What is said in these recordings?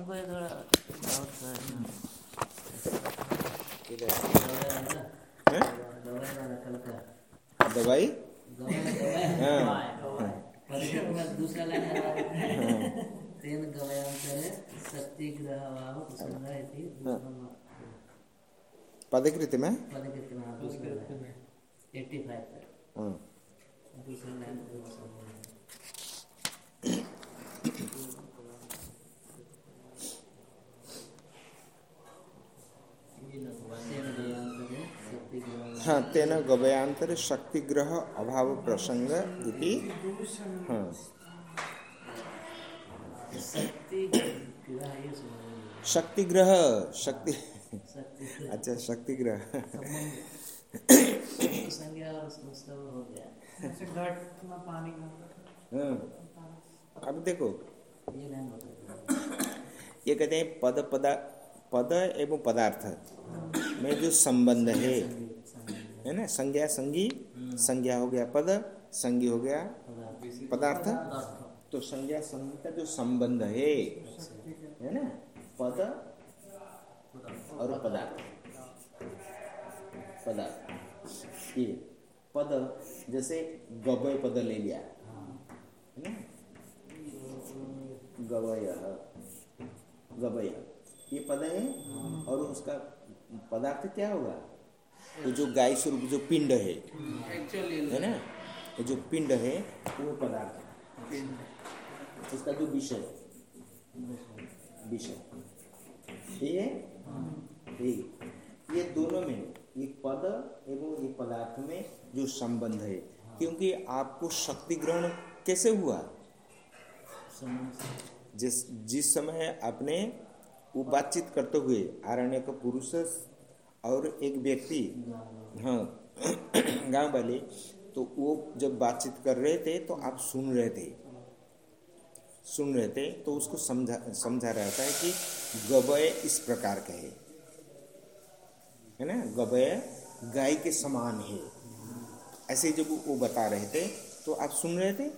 हमको ये थोड़ा है ना दवाई? हैं? हाँ दूसरा लाइन है दूसरा पदकृत में। पदकृत में दूसरा लाइन 85 तक हाँ दूसरा लाइन दूसरा लाइन तेन गवयांतरे शक्ति ग्रह हाँ तेन गवयांतर शक्ति ग्रह अभाव प्रसंग इति। हाँ। शक्ति ग्रह शक्ति। अच्छा शक्ति ग्रह हो। अब देखो। ये कहते हैं पद, पदा, पद एवं पदार्थ। में जो संबंध है। है ना? संज्ञा संगी, संज्ञा हो गया पद, संगी हो गया पदार्थ। तो संज्ञा संगी का जो संबंध है है ना? पद और पदार्थ। पदार्थ। ये पद, जैसे गवय पद ले लिया, है ना? गवय गवय। ये पद है, और उसका पदार्थ क्या होगा? तो जो गाय स्वरूप जो पिंड है है ना? तो जो पिंड है वो पदार्थ है। उसका जो विषय विषय ये ये ये दोनों में ये पद एवं ये पदार्थ में जो संबंध है क्योंकि आपको शक्ति ग्रहण कैसे हुआ? जिस जिस समय आपने वो बातचीत करते हुए आरण्य का पुरुष और एक व्यक्ति हाँ गाँव वाले तो वो जब बातचीत कर रहे थे तो आप सुन रहे थे। सुन रहे थे तो उसको समझा समझा रहा था कि गवय इस प्रकार का है। है ना? गवय गाय के समान है। ऐसे जब वो बता रहे थे तो आप सुन रहे थे?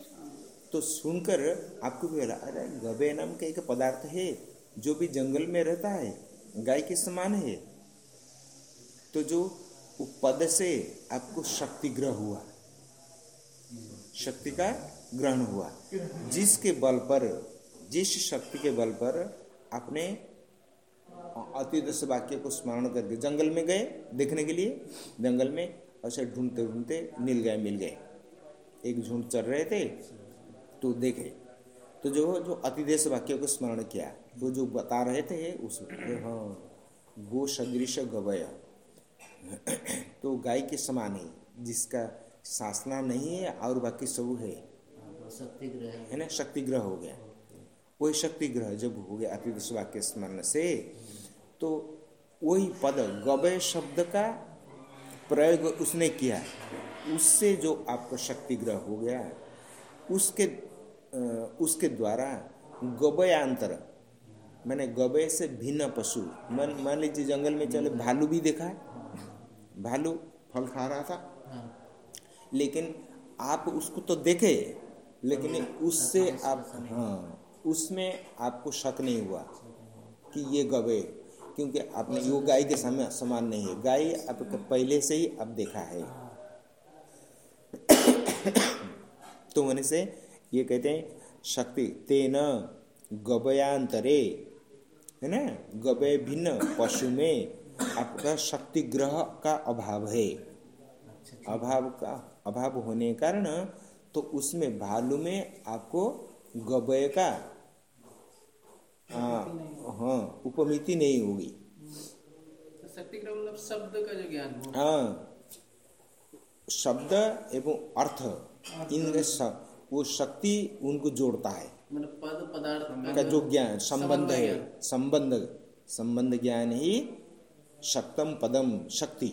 तो सुनकर आपको भी लगा, अरे गवय नाम का एक पदार्थ है, जो भी जंगल में रहता है, गाय के समान है। तो जो पद से आपको शक्ति ग्रह हुआ, शक्ति का ग्रहण हुआ, जिसके बल पर, जिस शक्ति के बल पर आपने अतिदश वाक्य को स्मरण करके जंगल में गए देखने के लिए, जंगल में ऐसे ढूंढते ढूंढते नील गए मिल गए। एक झुंड चल रहे थे तो देखे। तो जो जो अतिदेश वाक्य को स्मरण किया, वो जो बता रहे थे, उस हाँ गो सदृश गवय। तो गाय के समान है, जिसका शासना नहीं है और बाकी सब है। शक्ति है ना? शक्ति ग्रह हो गया। वही शक्ति ग्रह जब हो गया अतिदश के स्मरण से तो वही पद गवय शब्द का प्रयोग उसने किया। उससे जो आपको शक्ति ग्रह हो गया, उसके उसके द्वारा गवयांतर मैंने गवय से भिन्न पशु, मान मान लीजिए जंगल में चले, भालू भी देखा है। भालू फल खा रहा था। हाँ। लेकिन आप उसको तो देखे लेकिन उससे आप हाँ उसमें आपको शक नहीं हुआ कि ये गवे क्योंकि आपने वो गाय के समय समान नहीं है। गाय आपको पहले से ही अब देखा है। तो होने से ये कहते हैं शक्ति तेन गवयांतरे है ना? गवय भिन्न पशु में आपका शक्ति ग्रह का अभाव है। अभाव का अभाव होने के कारण तो उसमें भालू में आपको गवय का हाँ उपमिति नहीं होगी। तो शक्ति ग्रह मतलब शब्द का जो ज्ञान हाँ। शब्द एवं अर्थ इनके श- वो शक्ति उनको जोड़ता है। मतलब पद पदार्थ का जो ज्ञान संबंध है। संबंध संबंध ज्ञान ही शक्तम पदम शक्ति।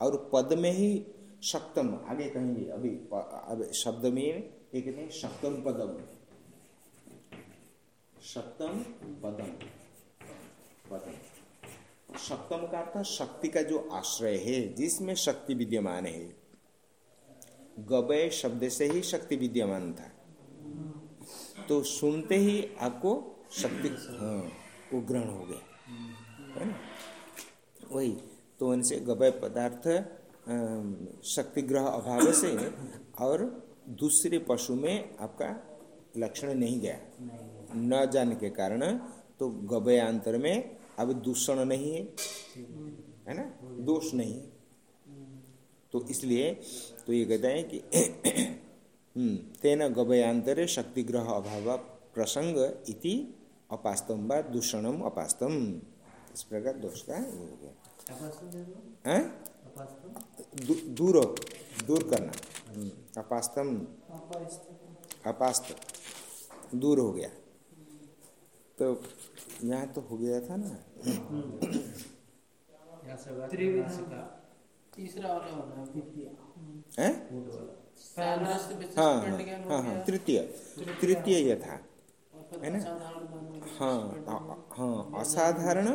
और पद में ही शक्तम, आगे कहेंगे, अभी शब्द में ये कहते हैं शक्तम पदम। शक्तम पदम पदम। शक्तम का अर्थ शक्ति का जो आश्रय है, जिसमें शक्ति विद्यमान है। गवय शब्द से ही शक्ति विद्यमान था। तो सुनते ही आपको शक्ति हाँ वो ग्रहण हो गया। है ना? वही तो उनसे गवय पदार्थ अम, शक्ति ग्रह अभाव से और दूसरे पशु में आपका लक्षण नहीं गया। न जाने के कारण तो गवयांतर में अब दूषण नहीं है। है ना? दोष नहीं है। तो इसलिए तो ये कहते हैं कि हम्म, तेन गवयांतरे शक्तिग्रह अभाव प्रसंग इति अपास्तम व दूषणम अपास्तम। इस प्रकार दोष का ये हो गया हैं? दूर दूर करना हम्म, अपास्तम अपास्त दूर हो गया. तो यहाँ तो हो गया था ना? का तीसरा वाला होना है? हैं? हाँ हाँ हो हाँ हाँ तृतीय। तृतीय। यह था। है ना? हो हाँ हाँ। असाधारण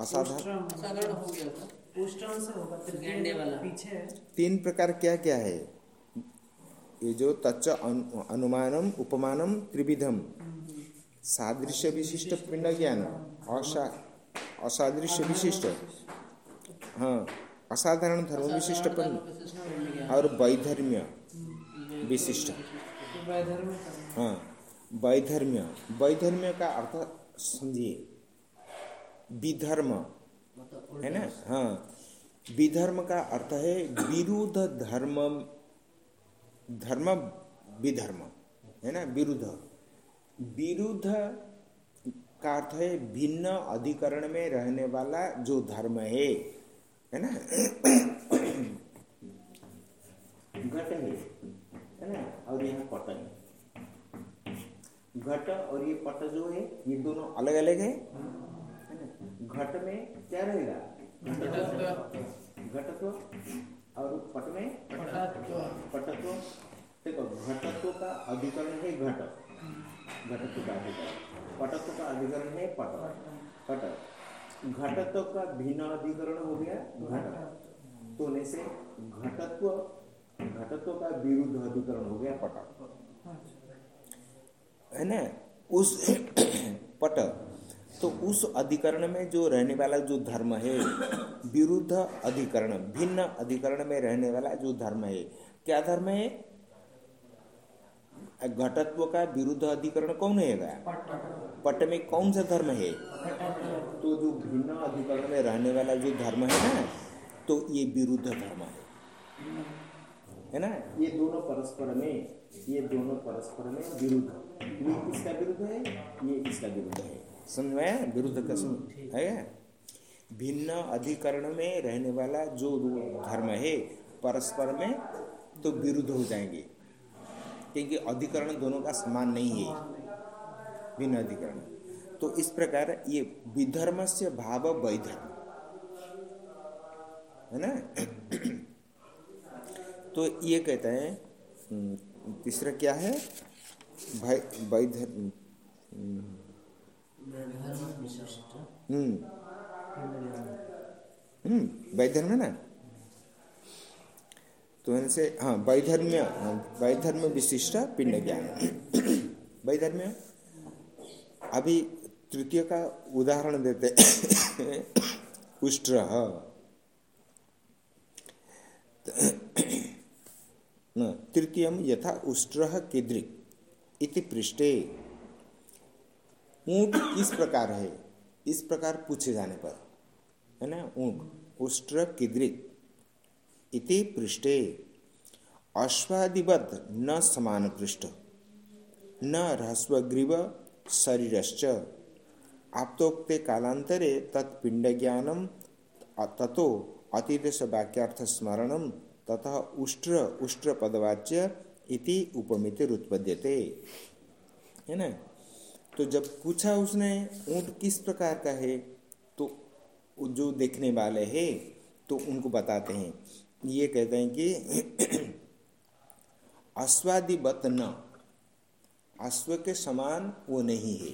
असाधारण असाधारण हो गया था। उष्टम से होगा गेंडे वाला। पीछे तीन प्रकार क्या क्या है? ये जो तच्च अनु- अनुमानम उपमानम त्रिविधम। सादृश्य विशिष्ट पिंड ज्ञान असा असादृश्य विशिष्ट। हाँ असाधारण धर्म विशिष्ट पिंड। और वैधर्म्य विशिष्ट। तो हाँ वैधर्म्य। वैधर्म्य का अर्थ समझिए। विधर्म। मतलब है ना? हाँ। विधर्म का अर्थ है विरुद्ध धर्म धर्म विधर्म। है ना? विरुद्ध। विरुद्ध का अर्थ है भिन्न अधिकरण में रहने वाला जो धर्म है। है ना? घट है। है ना? और यहाँ पट है। घट और ये पट जो है ये दोनों अलग अलग है? घट में क्या रहेगा? घटत्व। और पट में? पटत्व। पटत्व। देखो घटत्व का अधिकरण है घट। घटत्व का अधिकरण। पटत्व का अधिकरण है पट। पट। घटत्व का भिन्न अधिकरण हो गया घट। तो से घटत्व घटत्व का विरुद्ध अधिकरण हो गया पट। है ना? उस पट तो उस अधिकरण में जो रहने वाला जो धर्म है, विरुद्ध अधिकरण, भिन्न अधिकरण में रहने वाला जो धर्म है, क्या धर्म है? घटत्व का विरुद्ध अधिकरण कौन है? पट में कौन सा धर्म है? तो जो भिन्न अधिकरण में रहने वाला जो धर्म है ना तो ये विरुद्ध धर्म है। है ना? ये दोनों परस्पर में, ये दोनों परस्पर में विरुद्ध। ये इसका विरुद्ध है? ये इसका विरुद्ध है? समझ में आया? विरुद्ध का समझ। है? भिन्न अधिकरण में रहने वाला जो धर्म है परस्पर में तो विरुद्ध हो जाएँगे। क्योंकि अधिकरण दोनों का समान नहीं है। भिन्न अधिकरण। तो इस प्रकार ये विधर्म से भाव वैधर्म। है ना? तो ये कहते हैं हम्म, तीसरा क्या है? भाई वैधर्म वैधर्म ना तो इनसे हाँ वैधर्म्य वैधर्म विशिष्ट पिंड ज्ञान वैधर्म्य अभी तृतीय का उदाहरण देते उष्ट्र न तृतीयम यथा उष्ट्र कीदृक इति पृष्ठे ऊँट किस प्रकार है? इस प्रकार पूछे जाने पर, है ना, ऊँट उष्ट्र कीदृक इति पृष्ठे अश्वादिवत न समान पृष्ठ, न ह्रस्वग्रीव शरीरश्च। आप्तोक्ते कालांतरे तत्पिंड ज्ञानम ततो अतिदेश वाक्यार्थ स्मरणम तथा उष्ट्र उष्ट्र पदवाच्य इति उपमिति उत्पद्यते है ना? तो जब पूछा उसने ऊँट किस प्रकार का है? तो जो देखने वाले है तो उनको बताते हैं। ये कहते हैं कि अश्वादिवत न। अश्व के समान वो नहीं है।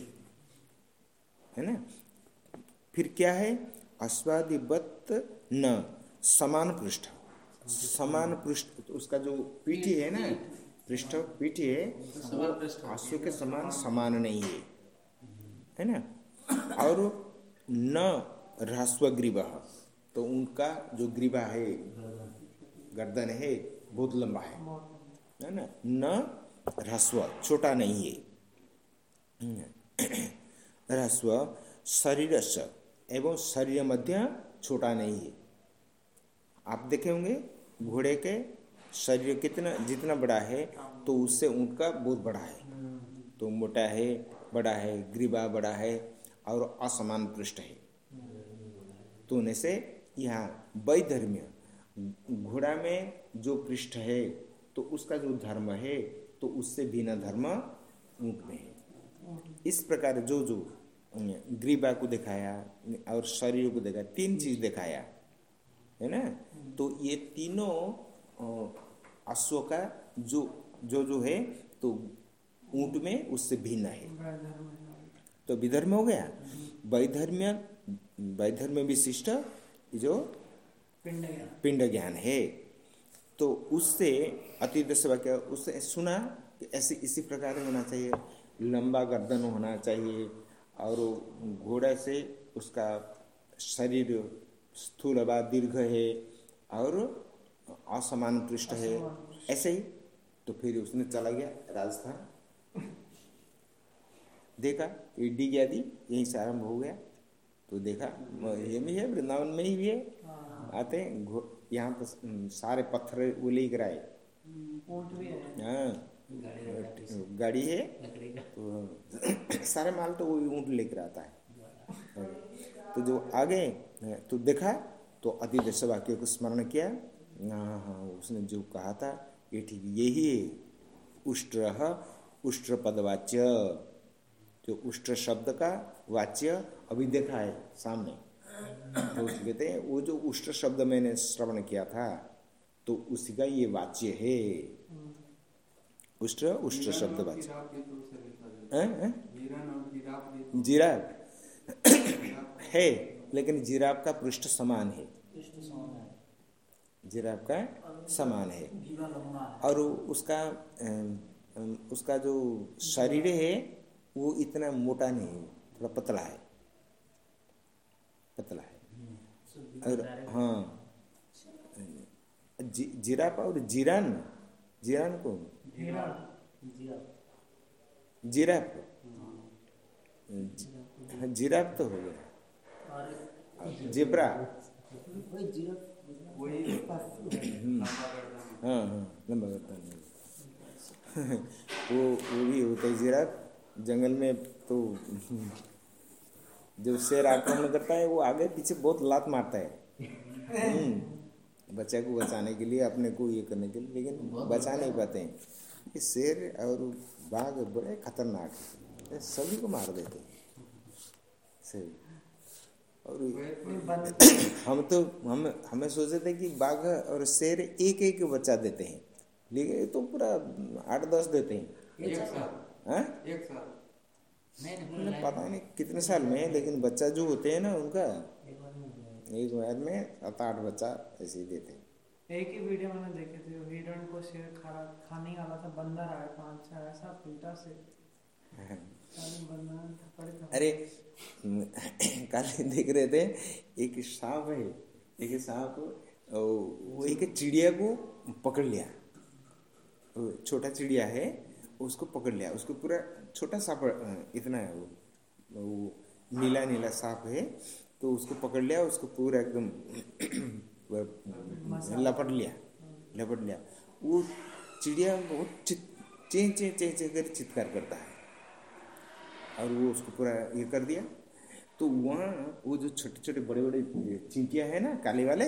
है ना? फिर क्या है? अश्वादिवत न। समान पृष्ठ। समान पृष्ठ। तो उसका जो पीठी है ना पृष्ठ पीठी है अश्व के समान समान नहीं है। है ना? और न ह्रस्व ग्रीवा तो उनका जो ग्रीवा है, गर्दन है, बहुत लंबा है। है ना? न ह्रस्व, छोटा नहीं है। ह्रस्व शरीर एवं शरीर मध्य छोटा नहीं है। आप देखे होंगे, घोड़े के शरीर कितना, जितना बड़ा है तो उससे ऊँट का बहुत बड़ा है। तो मोटा है बड़ा है ग्रीवा बड़ा है और असमान पृष्ठ है। तो होने से यहाँ वैधर्म्य, घोड़ा में जो पृष्ठ है तो उसका जो धर्म है तो उससे बिना धर्म ऊँट में है। इस प्रकार जो जो ग्रीबा को दिखाया और शरीर को दिखाया तीन चीज़ दिखाया, है ना? तो ये तीनों अश्व का जो जो जो है तो ऊँट में उससे भिन्न है। तो विधर्म हो गया? वैधर्म्य वैधर्म विशिष्ट जो पिंड ज्ञान। है। तो उससे अतीत वाक्य उससे सुना कि ऐसे इसी प्रकार होना चाहिए। लंबा गर्दन होना चाहिए और घोड़े से उसका शरीर स्थूल व दीर्घ है और असमान पृष्ठ है। ऐसे ही तो फिर उसने चला गया राजस्थान। देखा ये डी आदि यहीं से आरंभ हो गया। तो देखा ये भी है वृंदावन में ही भी है। आते हैं यहाँ पर सारे पत्थर वो लेकर आए। हाँ। गाड़ी है तो सारे माल तो वो ऊँट लेकर आता है। तो जो आगे तो देखा तो अति दश वाक्य को स्मरण किया। हाँ हाँ उसने जो कहा था ये ठीक यही है। उष्ट्र उष्ट्र पदवाच्य जो उष्ट्र शब्द का वाच्य अभी देखा है सामने। तो कहते हैं वो जो उष्ट शब्द मैंने श्रवण किया था तो उसी का ये वाच्य है। उष्ट्र उष्ट्र शब्द वाच्य। जीराब है लेकिन जीराब का पृष्ठ समान है। जिराफ का समान है। और उसका उसका जो शरीर है वो इतना मोटा नहीं है थोड़ा पतला है। पतला है। और हाँ। जि, जिराफ और जिरान जिरान को जिराफ। जिराफ तो हो गया। जिब्रा। हाँ हाँ लंबा करता वो वो भी होता है जिराफ। जंगल में तो जब शेर आक्रमण करता है, वो आगे पीछे बहुत लात मारता है। बच्चा को बचाने के लिए, अपने को ये करने के लिए, लेकिन बचा नहीं पाते हैं। ये शेर और बाघ बड़े खतरनाक है। सभी को मार देते हैं। और हम तो हम, हमें सोचे थे कि बाघ और शेर एक एक बच्चा देते हैं। लेकिन तो पूरा आठ दस देते हैं। हाँ? एक साल। मैंने पता नहीं कितने साल में लेकिन बच्चा जो होते हैं ना उनका एक बार में सात आठ बच्चा ऐसे ही देते हैं। एक ही वीडियो मैंने देखे थे हिरण को शेर खा खाने वाला था बंदर आया पाँच छह ऐसा पीटा से। खा- अरे कल देख रहे थे एक सांप है एक सांप वो एक चिड़िया को पकड़ लिया। छोटा चिड़िया है उसको पकड़ लिया। उसको पूरा छोटा अ, इतना है वो वो नीला नीला सांप है तो उसको पकड़ लिया उसको पूरा एकदम लपट लिया लपट लिया। वो चिड़िया बहुत चित चे चे चे चे कर चित्कार करता है। और वो उसको पूरा ये कर दिया। तो वहाँ वो जो छोटे छोटे बड़े बड़े चिंटियाँ हैं ना काले वाले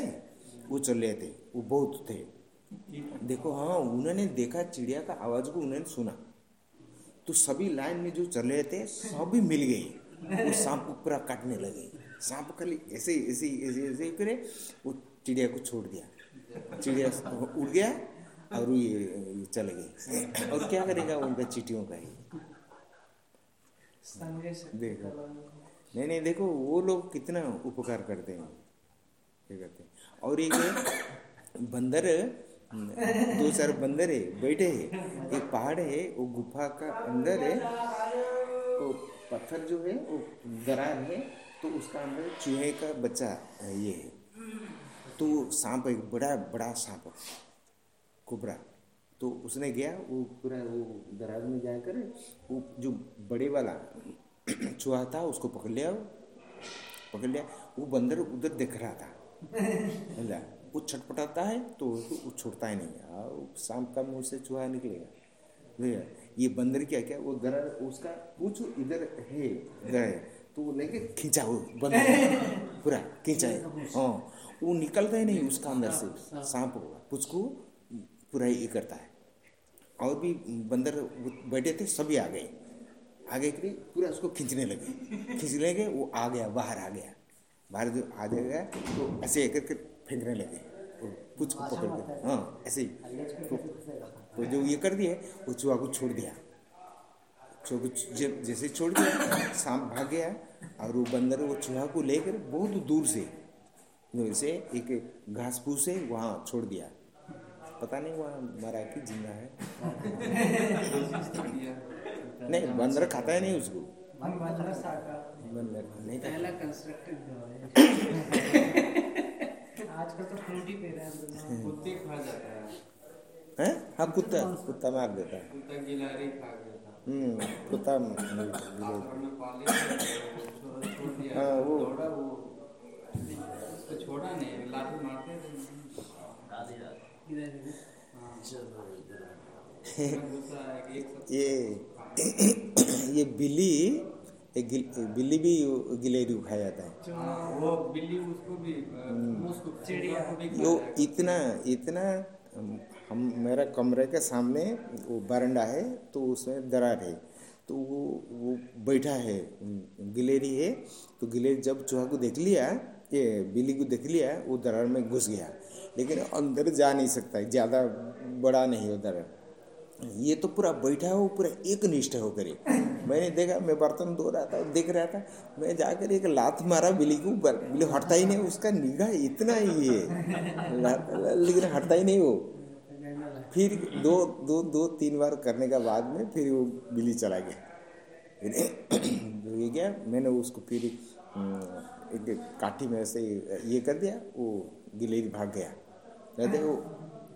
वो चल रहे थे। वो बहुत थे। देखो हाँ उन्होंने देखा चिड़िया का आवाज़ को उन्होंने सुना। तो सभी लाइन में जो चल रहे थे सभी मिल गए। वो सांप को पूरा काटने लगे। सांप खाली ऐसे ऐसे ऐसे ऐसे करे वो चिड़िया को छोड़ दिया। चिड़िया उड़ गया और ये, ये चले गए। और क्या करेगा उनका चीटियों का ही? देखो। नहीं नहीं देखो वो लोग कितना उपकार करते हैं। क्या करते हैं? और एक बंदर दो चार बंदर है बैठे है। एक पहाड़ है वो गुफा का अंदर है। वो पत्थर जो है वो दरार है तो उसका अंदर चूहे का बच्चा ये है। तो सांप एक बड़ा बड़ा सांप कुबरा। तो उसने गया वो पूरा वो दराज में जाकर वो जो बड़े वाला चूहा था उसको पकड़ लिया। पकड़ लिया वो बंदर उधर देख रहा था। वो छटपटाता है तो उसको वो छोड़ता ही नहीं हाँ, सांप का मुँह से चूहा निकलेगा। भैया, ये बंदर क्या क्या? वो दरार उसका पूछ इधर है है तो वो लेके खींचा वो बंदर। पूरा खींचा है। हाँ वो निकलता ही नहीं उसका अंदर से। सांप पूछ को पूरा ये करता है। और भी बंदर बैठे थे सभी आ गए। आगे के लिए पूरा उसको खींचने लगे। खींचने लगे वो आ गया बाहर आ गया। बाहर जो आ जाएगा तो ऐसे करके फेंकने लगे कुछ को पकड़ के। हाँ। ऐसे ही। तो, तो जो ये कर दिए वो चूहा को छोड़ दिया। चूहा को जैसे छोड़ दिया सांप भाग गया और वो बंदर वो चूहा को लेकर बहुत दूर से से एक घास फूस से वहाँ छोड़ दिया। पता नहीं वहाँ मरा कि ज़िंदा है। नहीं बंदर खाता है नहीं उसको। बंदर नहीं था पहला कंस्ट्रक्टेड घर है आजकल तो फ्रूटी पी रहे हैं हम कुत्ते खा जाता है। हैं? हाँ कुत्ता। कुत्ता मार देता है। कुत्ता गिलारी खा था हम्म कुत्ता हाँ, वो- उसको छोड़ा नहीं लाठी मारते हाँ। ये ये बिल्ली एक गिल, बिल्ली भी गिलेरी को खाया जाता है। वो बिल्ली उसको भी अ, चिड़िया को भी जाएगा। इतना इतना हम मेरा कमरे के सामने वो बरंडा है तो उसमें दरार है। तो वो वो बैठा है गिलेरी है तो गिलेरी जब चूहा को देख लिया ये बिल्ली को देख लिया वो दरार में घुस गया। लेकिन अंदर जा नहीं सकता ज़्यादा बड़ा नहीं हो दरार। ये तो पूरा बैठा हो, पूरा एक निष्ठ होकर। मैंने देखा, मैं बर्तन धो रहा था, देख रहा था, मैं जाकर एक लात मारा बिल्ली को बिल्ली हटता ही नहीं, उसका निगाह इतना ही है। लेकिन हटता ही नहीं वो। फिर दो दो दो, तीन बार करने के बाद में फिर वो बिल्ली चला गया। ये गया, मैंने उसको फिर एक काठी में से ये कर दिया, वो गिलेरी भाग गया। रहते वो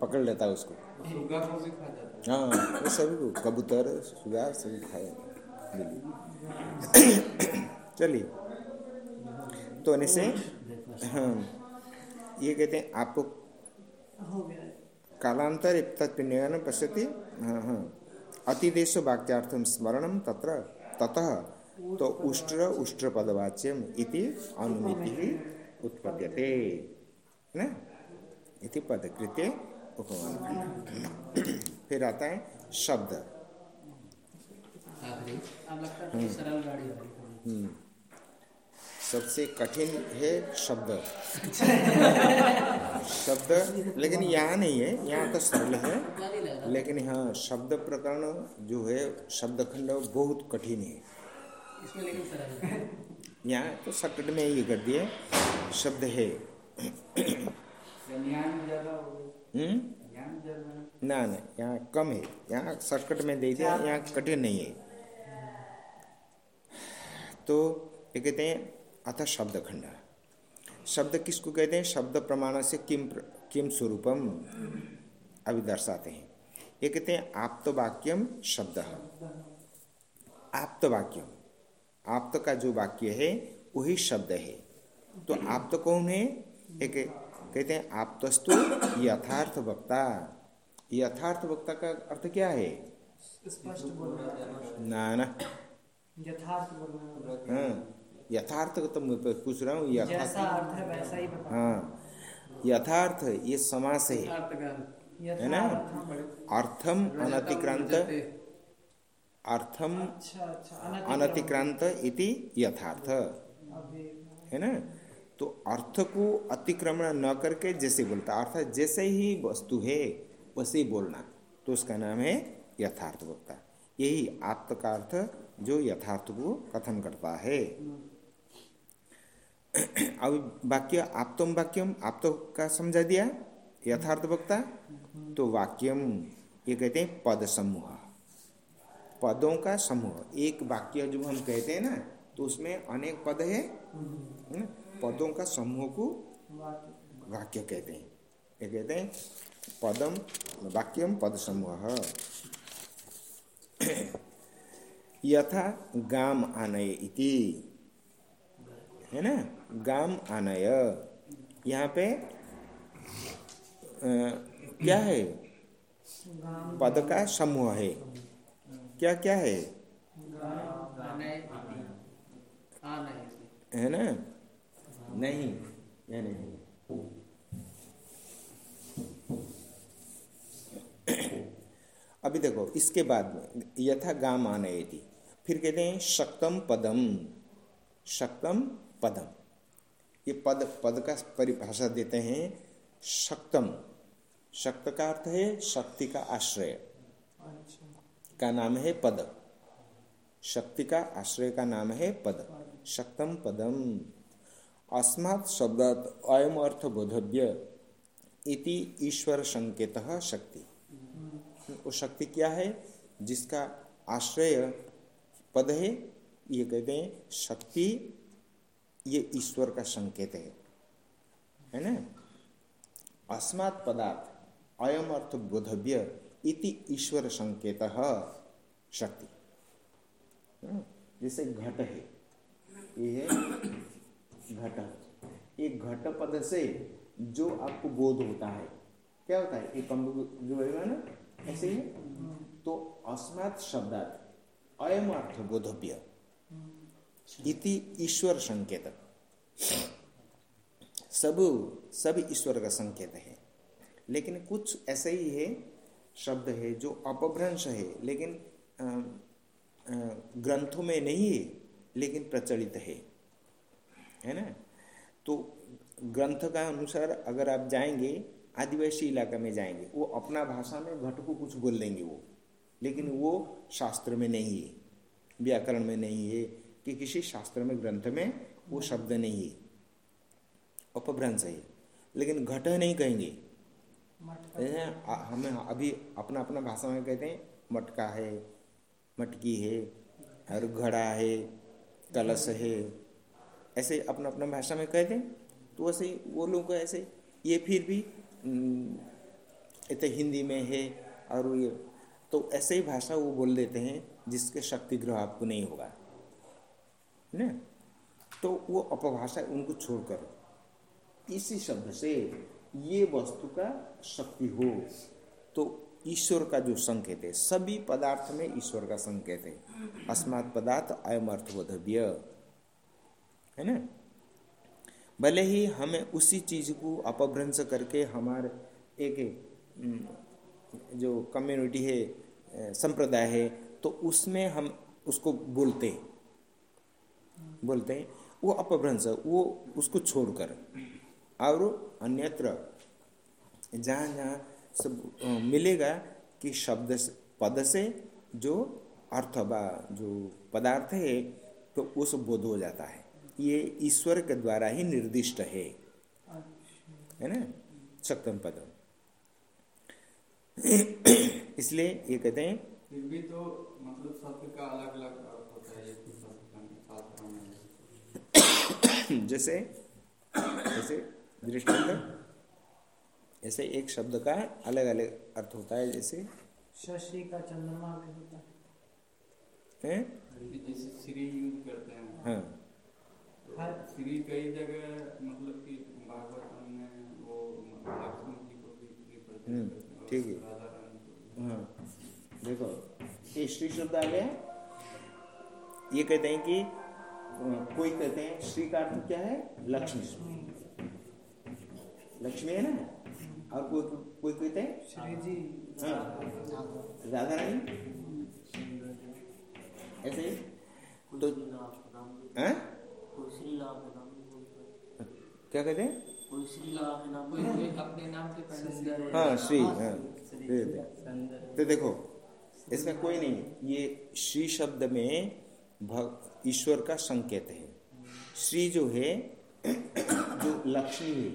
पकड़ लेता उसको। है, वो सभी को कबूतर सुगा सभी खाए बिल्ली चलिए तो ऐसे हाँ ये कहते हैं, आपको। कालांतर तत्पिण्यन पश्यति हाँ हाँ अतिदेश वाक्यार्थम स्मरणम तत्र, ततः तो उष्ट्र उष्ट्र पदवाच्यम इति अनुमिति उत्पद्यते ना इति पदकृत्य उपमान खंड फिर आता है शब्द। आखिरी अब लगता है कि सरल गाड़ी हो रही है सबसे कठिन है शब्द। शब्द लेकिन यहाँ नहीं है यहाँ तो सरल है। लेकिन हाँ शब्द प्रकरण जो है शब्द खंड बहुत कठिन है। यहाँ तो सर्किट में ये कर दिए शब्द है। हम्म? ना ना यहाँ कम है। यहाँ सर्किट में दे दिया यहाँ कठिन नहीं है। तो ये कहते हैं अतः शब्द खंड। शब्द किसको कहते हैं? शब्द प्रमाण से किम प्र- किम स्वरूपम अभी दर्शाते हैं। ये कहते हैं आप्त वाक्यम शब्द। आप्त वाक्यम आप्त का जो वाक्य है वही शब्द है। तो आप्त कौन है? एक कहते हैं आप्तस्तु यथार्थ वक्ता। यथार्थ वक्ता का अर्थ क्या है? ना ना। यथार्थ हाँ। यथार्थ तो मैं पूछ रहा हूँ यथार्थ। है वैसा ही हाँ यथार्थ ये समास है। है ना? अर्थम अनतिक्रांत। अर्थम अच्छा अच्छा अनतिक्रांत। इति यथार्थ। है ना? तो अर्थ को अतिक्रमण न करके जैसे बोलता अर्थात जैसे ही वस्तु है, वैसे ही बोलना। तो उसका नाम है यथार्थ वक्ता यही आप्त का अर्थ जो यथार्थ को कथन करता है। अब वाक्य आप्तम वाक्यम, आप्त का समझा दिया? यथार्थ वक्ता तो वाक्यम, ये कहते हैं पद समूह। पदों का समूह। एक वाक्य जो हम कहते हैं ना तो उसमें अनेक पद है। है पदों का समूह को वाक्य। कहते हैं। ये कहते हैं? पदम वाक्यम पद समूह। यथा गाम आनय इति। है ना? गाम आनय। यहाँ पे अ, क्या है? पद का समूह है। क्या क्या है आनय इति। आनय इति। है ना? नहीं यह नहीं? अभी देखो इसके बाद में यथा गाम आनयति फिर कहते हैं शक्तम पदम। शक्तम पदम। ये पद पद का परिभाषा देते हैं शक्तम शक्त का अर्थ है शक्ति का आश्रय। अच्छा। का नाम है पद। शक्ति का आश्रय का नाम है पद। शक्तम पदम। अस्मात् शब्दात अयम अर्थ बोधव्य इति ईश्वर संकेत शक्ति। वो शक्ति क्या है? जिसका आश्रय पद है ये कहते हैं शक्ति ये ईश्वर का संकेत है। है ना? अस्मात् पदार्थ अयम अर्थ बोधव्य इति ईश्वर संकेत शक्ति। हम्म, जैसे घट है। ये है घट। ये घट पद से जो आपको बोध होता है, क्या होता है? एक जो है ना, ऐसे ही। तो अस्मात् शब्दात अयम अर्थ बोधव्य ईश्वर संकेत। सब सब ईश्वर का संकेत है। लेकिन कुछ ऐसे ही है शब्द है जो अपभ्रंश है, लेकिन ग्रंथों में नहीं है। लेकिन प्रचलित है। है ना? तो ग्रंथ का अनुसार अगर आप जाएँगे आदिवासी इलाका में जाएँगे वो अपना भाषा में घट को कुछ बोल देंगे वो। लेकिन वो शास्त्र में नहीं है व्याकरण में नहीं है कि किसी शास्त्र में ग्रंथ में वो शब्द नहीं है। अपभ्रंश है। लेकिन घट नहीं कहेंगे। है? हमें अभी अपना अपना भाषा में कहते हैं मटका है मटकी है और घड़ा है। कलश है। ऐसे अपना अपना भाषा में कह दें तो वैसे ही वो लोग ऐसे ये फिर भी हम्म, इतने हिंदी में है और ये। तो ऐसे ही भाषा वो बोल देते हैं जिसके शक्ति ग्रह आपको नहीं होगा। ना? तो वो अपभाषा उनको छोड़कर इसी शब्द से ये वस्तु का शक्ति हो। तो ईश्वर का जो संकेत है, सभी पदार्थ में ईश्वर का संकेत है। अस्मात् पदार्थ अयम अर्थबोधव्य। है ना? भले ही हमें उसी चीज़ को अपभ्रंश करके हमारे एक जो कम्युनिटी है, संप्रदाय है तो उसमें हम उसको बोलते बोलते हैं, वो अपभ्रंश, वो उसको छोड़कर। और अन्यत्र, जहाँ जहाँ सब मिलेगा कि शब्द से पद से जो अर्थ बा जो पदार्थ है तो उस बोध हो जाता है। ये ईश्वर के द्वारा ही निर्दिष्ट है। है ना? सप्तम पदम। इसलिए ये कहते हैं फिर भी तो मतलब शब्द का अलग अलग अर्थ होता है तो जैसे जैसे दृष्टांत। ऐसे एक शब्द का अलग अलग अर्थ होता है जैसे शशि का चंद्रमा भी होता है। जैसे श्री यूज़ करते हैं हाँ। हर श्री कई जगह मतलब कि भागवत में वो लक्ष्मण जी को भी हम्म, करते ठीक है। हाँ देखो ये श्री शब्द आ गया। ये कहते हैं कि कोई कहते हैं श्री का अर्थ क्या है? लक्ष्मी। लक्ष्मी है ना? और कोई कोई कहते हैं श्री जी। हाँ। राधा रानी? ऐसे ही? तो हैं? क्या कहते हैं? कोई कोई हाँ। श्री हाँ। तो देखो इसमें कोई नहीं ये श्री शब्द में भग ईश्वर का संकेत है। श्री जो है जो लक्ष्मी है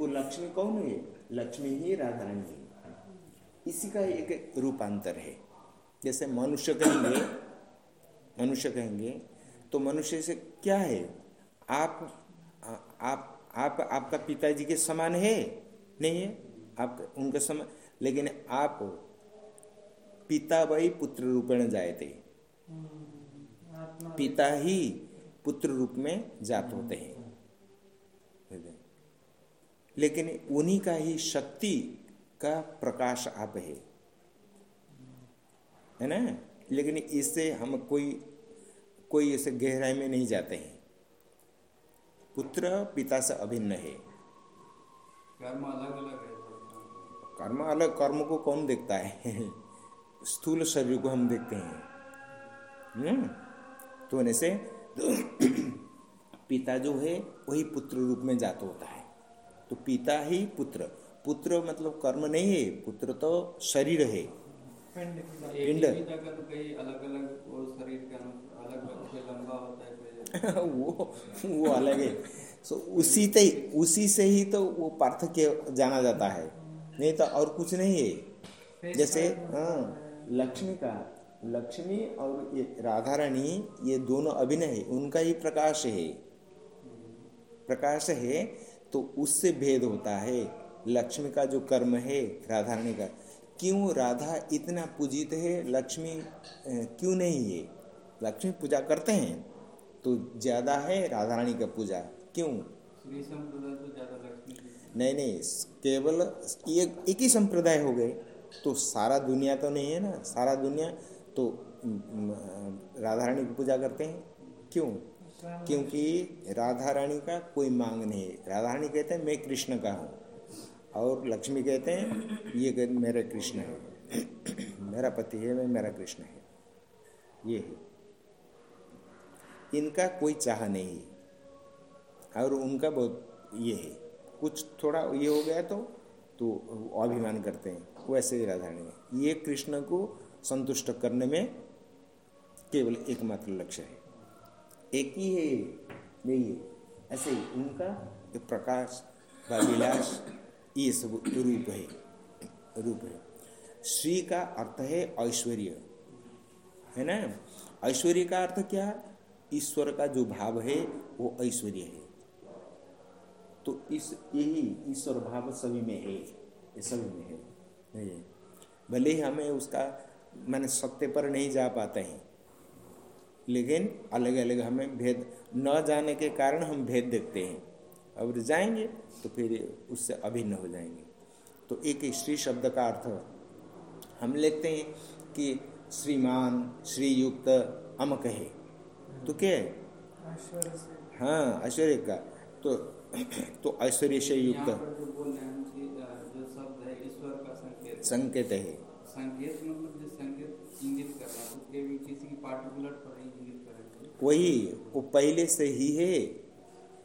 वो लक्ष्मी कौन है? लक्ष्मी ही राधा रानी। है इसी का एक रूपांतर है। जैसे मनुष्य कहेंगे मनुष्य कहेंगे तो मनुष्य से क्या है? आप आप आप आपका पिताजी के समान है? नहीं है? आप उनके समान लेकिन आप पिता वही पुत्र रूपेण जाए थे पिता ही पुत्र रूप में जात होते हैं। लेकिन उन्हीं का ही शक्ति का प्रकाश आप है। है ना? लेकिन इससे हम कोई कोई ऐसे गहराई में नहीं जाते हैं। पुत्र पिता से अभिन्न है। कर्म अलग अलग है। कर्म अलग कर्म को कौन देखता है? स्थूल शरीर को हम देखते हैं। हम्म? तो होने से पिता जो है वही पुत्र रूप में जात होता है। तो पिता ही पुत्र। पुत्र मतलब कर्म नहीं है पुत्र तो शरीर है। पिंड तो कई अलग अलग वो है वो वो अलग है। सो उसी ते उसी से ही तो वो पार्थक्य जाना जाता है। नहीं तो और कुछ नहीं है। जैसे हाँ लक्ष्मी का लक्ष्मी और ये राधा रानी ये दोनों अभिनय है उनका ही प्रकाश है। प्रकाश है तो उससे भेद होता है। लक्ष्मी का जो कर्म है राधा रानी का क्यों राधा इतना पूजित है? लक्ष्मी क्यों नहीं है? लक्ष्मी पूजा करते हैं तो ज़्यादा है राधा रानी का पूजा। क्यों? संप्रदाय तो ज़्यादा लक्ष्मी जी नहीं नहीं केवल एक एक ही संप्रदाय हो गए। तो सारा दुनिया तो नहीं है ना? सारा दुनिया तो राधा रानी की पूजा करते हैं। क्यों? क्योंकि राधा रानी का कोई मांग नहीं है। राधा रानी कहते हैं, मैं कृष्ण का हूँ। और लक्ष्मी कहते हैं, ये मेरे कृष्ण है। मेरा पति है, मैं, मेरा कृष्ण है। ये है। इनका कोई चाह नहीं है। और उनका बहुत ये है। कुछ थोड़ा ये हो गया तो तो अभिमान करते हैं। वैसे ही राधा रानी ये कृष्ण को संतुष्ट करने में केवल एकमात्र लक्ष्य है। एक ही है। यही है। ऐसे ही उनका जो प्रकाश विलास ये सब रूप है। रूप है। श्री का अर्थ है ऐश्वर्य। है ना? ऐश्वर्य का अर्थ क्या? ईश्वर का जो भाव है, वो ऐश्वर्य है। तो इस, यही ईश्वर भाव सभी में है। ये सभी में है। भले ही हमें उसका, मैंने सत्य पर नहीं जा पाते हैं लेकिन अलग अलग हमें भेद न जाने के कारण हम भेद देखते हैं। अब जाएँगे तो फिर उससे अभिन्न हो जाएँगे। तो एक श्री शब्द का अर्थ हम लिखते हैं कि श्रीमान श्रीयुक्त अमक है। तो क्या है? हाँ ऐश्वर्य का। तो तो ऐश्वर्य से युक्त। संकेत। है। संकेत मतलब जो संकेत इंगित कर रहा है उसके भी किसी की पार्टिकुलर पर ही इंगित करेंगे वही वो पहले से ही है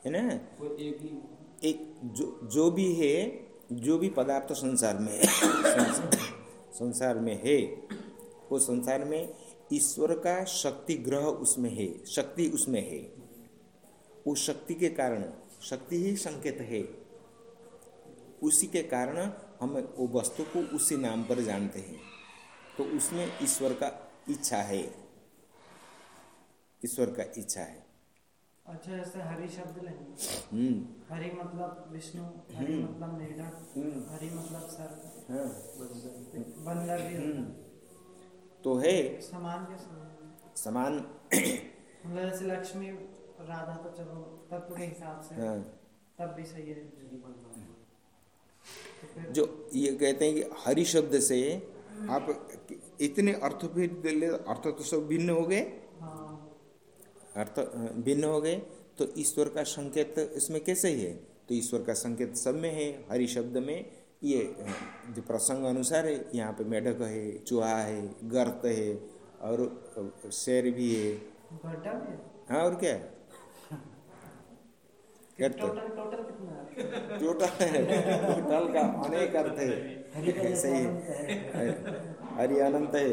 है ना? एक एक जो जो भी है जो भी पदार्थ संसार में है संसार में है वो संसार में ईश्वर का शक्ति ग्रह उसमें है शक्ति उसमें है। उस शक्ति के कारण शक्ति ही संकेत है। उसी के कारण हम वो वस्तु को उसी नाम पर जानते हैं। तो उसमें ईश्वर का इच्छा है। ईश्वर का इच्छा है। अच्छा ऐसे हरि शब्द लेंगे हम्म। हरि मतलब विष्णु हरि हम्म। मतलब मेढक हम्म। हरि मतलब सर। हाँ। बंदर भी हम्म। तो है। समान के समान समान। मतलब जैसे लक्ष्मी राधा तो चलो तत्व के हिसाब से। हाँ, तब भी सही है। तो जो ये कहते हैं कि हरि शब्द से आप इतने अर्थ भी अर्थ तो सब भिन्न हो गए। अर्थ भिन्न हो गए तो ईश्वर का संकेत इसमें कैसे ही? है तो ईश्वर का संकेत सब में है हरि शब्द में। ये जो प्रसंग अनुसार है यहाँ पे मेढक है चूहा है गर्त है और शेर भी है। है? हाँ और क्या? है है? टोटल टोटल का अनेक अर्थ है। सही है हरि अनंत है।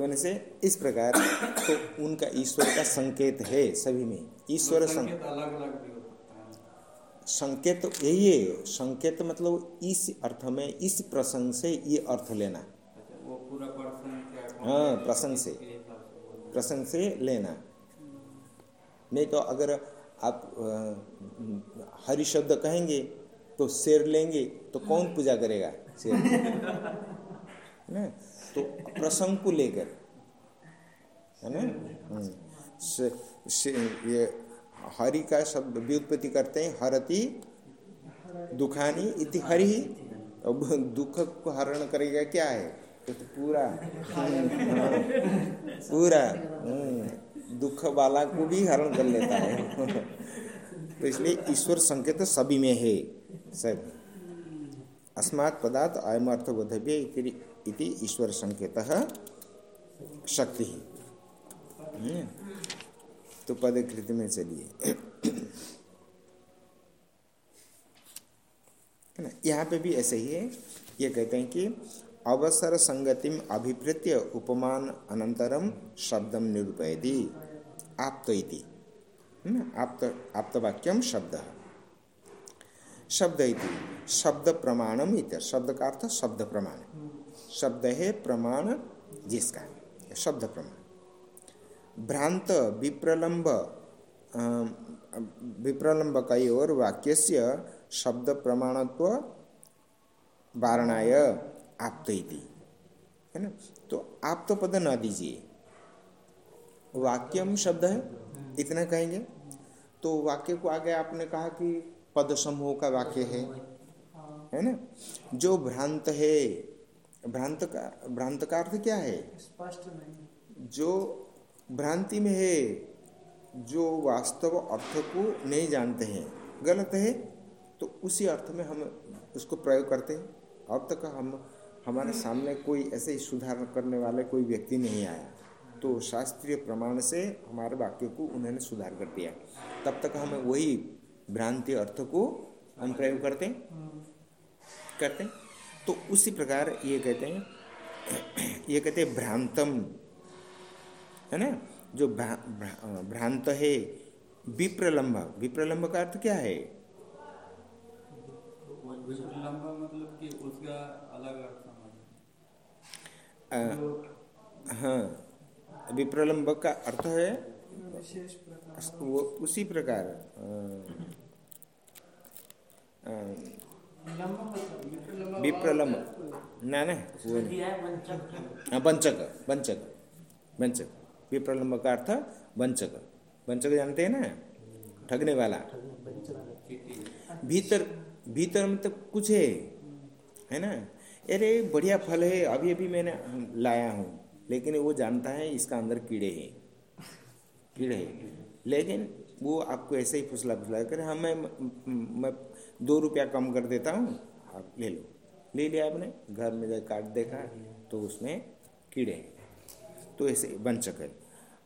तो उनसे इस प्रकार तो उनका ईश्वर का संकेत है सभी में। ईश्वर सं, संकेत अलग अलग सकता संकेत यही है। संकेत मतलब इस अर्थ में इस प्रसंग से ये अर्थ लेना। अच्छा हाँ? प्रसंग से। प्रसंग से लेना। नहीं तो अगर आप हरि शब्द कहेंगे तो शेर लेंगे तो कौन पूजा करेगा? शेर। ना? तो प्रसंग को लेकर। है ना? हम्म। से, से, ये हरि का शब्द व्युत्पत्ति करते हैं हरति दुखानी इति हरि। अब दुख को हरण करेगा क्या है? तो, तो पूरा। हम्म, पूरा। हम्म, दुख वाला को भी हरण कर लेता है। तो इसलिए ईश्वर संकेत सभी में है सब। अस्मात् पदार्थ अयम अर्थ बोधव्य इति इति ईश्वर संकेत शक्ति। हम्म, तो पदकृति में चलिए। यहाँ पे भी ऐसे ही है। ये कहते हैं कि अवसर संगतिम अभिप्रेत्य उपमान अनंतरम शब्दम निरूपयति। आप्त इति। है ना? आप्त आप्तवाक्यम शब्द। शब्द इति। शब्द प्रमाणम इति। शब्द का अर्थ शब्द प्रमाण। शब्द है प्रमाण, जिसका शब्द प्रमाण। भ्रांत, विप्रलंब विप्रलंब कई और वाक्यस्य शब्द प्रमाणत्व वारणाय आप्त है ना? तो आप तो पद ना दीजिए। वाक्यम शब्द है? इतना कहेंगे? तो वाक्य को आगे आपने कहा कि पद समूह का वाक्य है। है ना? जो भ्रांत है भ्रांत का भ्रांत का अर्थ क्या है? स्पष्ट नहीं। जो भ्रांति में है जो वास्तव अर्थ को नहीं जानते हैं गलत है तो उसी अर्थ में हम उसको प्रयोग करते हैं। अब तक हम हमारे सामने कोई ऐसे ही सुधार करने वाले कोई व्यक्ति नहीं आया। तो शास्त्रीय प्रमाण से हमारे वाक्य को उन्होंने सुधार कर दिया। तब तक हम वही भ्रांति अर्थ को हम प्रयोग करते हैं। करते हैं। तो उसी प्रकार ये कहते हैं ये कहते हैं भ्रांतम है ना? जो भ्रा, भ्रा, भ्रांत है विप्रलंब। विप्रलंब का अर्थ क्या है? लंबा मतलब कि उसका अलग अर्थ हाँ विप्रलंब का अर्थ है वो उसी प्रकार अ, अ, मतलब ना ना हाँ वंचक वंचक वंचक विप्रलंब का अर्थ वंचक वंचक जानते हैं ना? ठगने वाला। भीतर भीतर में तो कुछ है है ना? अरे, बढ़िया फल है, अभी अभी मैंने लाया हूँ। लेकिन वो जानता है इसका अंदर कीड़े हैं। कीड़े हैं। लेकिन वो आपको ऐसे ही फुसला फुसला कर हाँ मैं मैं दो रुपया कम कर देता हूँ, आप ले लो। ले लिया आपने, घर में जब काट देखा तो उसमें कीड़े हैं। तो ऐसे वंचक है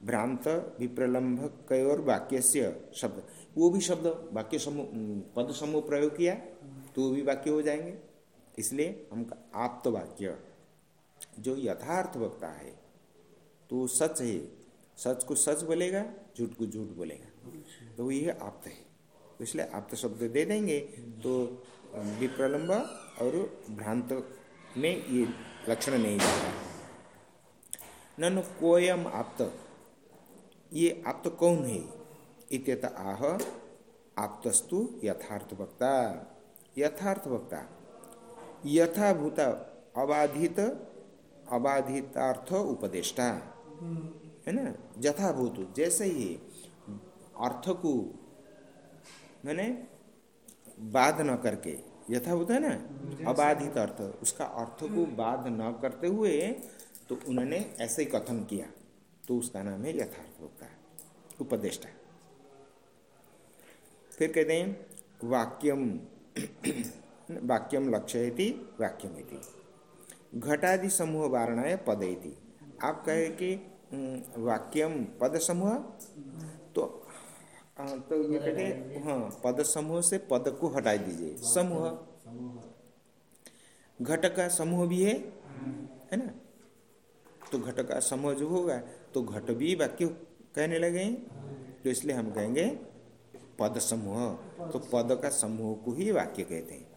भ्रांत विप्रलंब कयोर वाक्य शब्द। वो भी शब्द, वाक्य समूह पद समूह प्रयोग किया तो वो भी वाक्य हो जाएँगे। इसलिए हम आप्त वाक्य, जो यथार्थ वक्ता है तो सच है। सच को सच बोलेगा, झूठ को झूठ बोलेगा। तो ये आप्त है। इसलिए आप्त शब्द दे देंगे। तो विप्रलंब और भ्रांत में ये लक्षण नहीं जाता ननु कोयम आप्त। ये आप्त कौन है? इत्यत आह, आप्तस्तु यथार्थ वक्ता। यथार्थ वक्ता। यथाभूत अबाधित, अबाधितार्थ उपदेष्टा। है ना? यथाभूत, जैसे ही अर्थ को मैंने बाध न करके यथा होता है ना? अबाधित अर्थ। उसका अर्थ को बाध न करते हुए तो उन्होंने ऐसे ही कथन किया। तो उसका नाम है यथार्थ होता है उपदेष्टा। फिर कहते हैं, वाक्यम वाक्यम लक्ष्य वाक्यम घटादि समूह वारणाय पद आप कहे कि वाक्यम पद समूह? तो अ, तो ये कहते हैं हाँ पद समूह से पद को हटा दीजिए। समूह। घट का समूह भी है है। ना? तो घट का समूह जो होगा तो घट भी वाक्य कहने लगे तो इसलिए हम कहेंगे पद समूह। तो पद का समूह को ही वाक्य कहते हैं।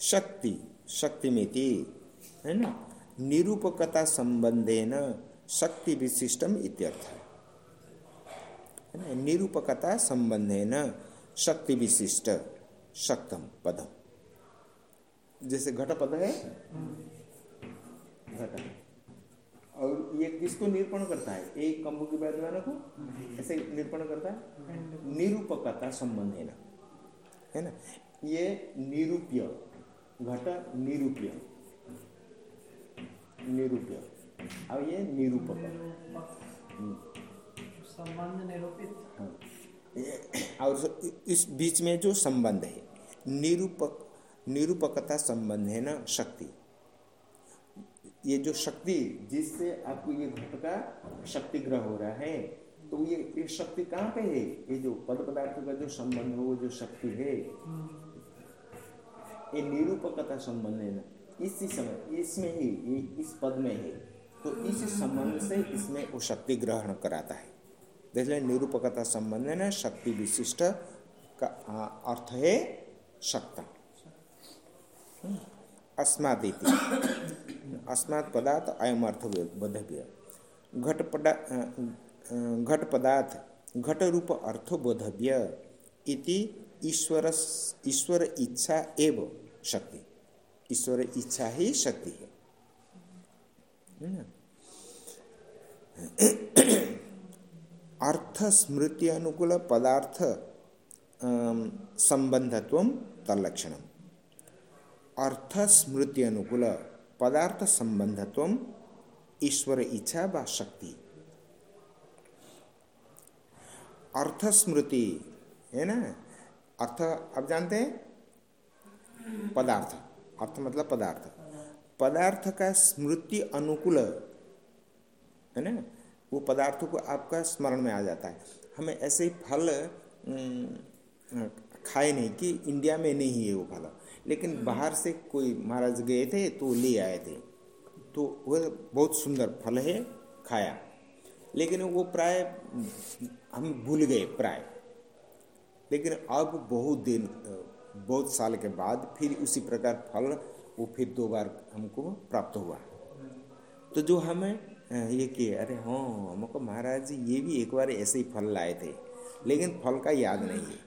शक्ति शक्ति। मिति है ना? निरूपकता संबंधे न शक्ति विशिष्टम इत्यर्थ। है निरूपकता संबंधे न शक्ति विशिष्ट शक्तम पदम। जैसे घट पद है? घट। और ये किसको निरूपण करता है? एक कम्बु की वैद्यमान को? ऐसे निरूपण करता है? निरूपकता संबंध है ना है ना? ये निरूप्य, घट निरूप्य। निरूप्य अब ये निरूपक। हम्म, संबंध निरूपित। हाँ। और इस बीच में जो संबंध है निरूपक निरूपकता संबंध है ना शक्ति। ये जो शक्ति जिससे आपको ये घट का शक्ति ग्रह हो रहा है तो ये ये शक्ति कहाँ पे है? ये जो पद पदार्थ का जो संबंध है वो जो शक्ति है। ये निरूपकता संबंध है ना। इसी समय इसमें ही इस पद में है। तो इस संबंध से इसमें वो शक्ति ग्रहण कराता है। इसलिए निरूपकता संबंध ना, शक्ति विशिष्ट का अर्थ है शक्ता। अस्मात् इति अस्मात् पदार्थ अयम अर्थ बोधव्य। घट पदा घट पदार्थ, घट रूप अर्थ बोधव्य। ईश्वर ईश्वर इच्छा एव शक्ति। ईश्वर इच्छा ही शक्ति है? अर्थ स्मृति अनुकूल पदार्थ संबंधत्व तलक्षण अर्थ स्मृति अनुकूल पदार्थ संबंधत्व ईश्वर इच्छा व शक्ति। अर्थ स्मृति, है ना? अर्थ, आप जानते हैं? पदार्थ। अर्थ मतलब पदार्थ। पदार्थ का स्मृति अनुकूल, है ना? वो पदार्थों को आपका स्मरण में आ जाता है। हमें ऐसे फल खाए नहीं कि इंडिया में नहीं है वो फल। लेकिन बाहर से कोई महाराज गए थे तो ले आए थे। तो वह बहुत सुंदर फल है, खाया। लेकिन वो प्राय, हम भूल गए प्राय। लेकिन अब बहुत दिन बहुत साल के बाद फिर उसी प्रकार फल, वो फिर दो बार हमको प्राप्त हुआ। तो जो हमें ये किए, अरे हाँ हमको महाराज जी, ये भी एक बार ऐसे ही फल लाए थे, लेकिन फल का याद नहीं है।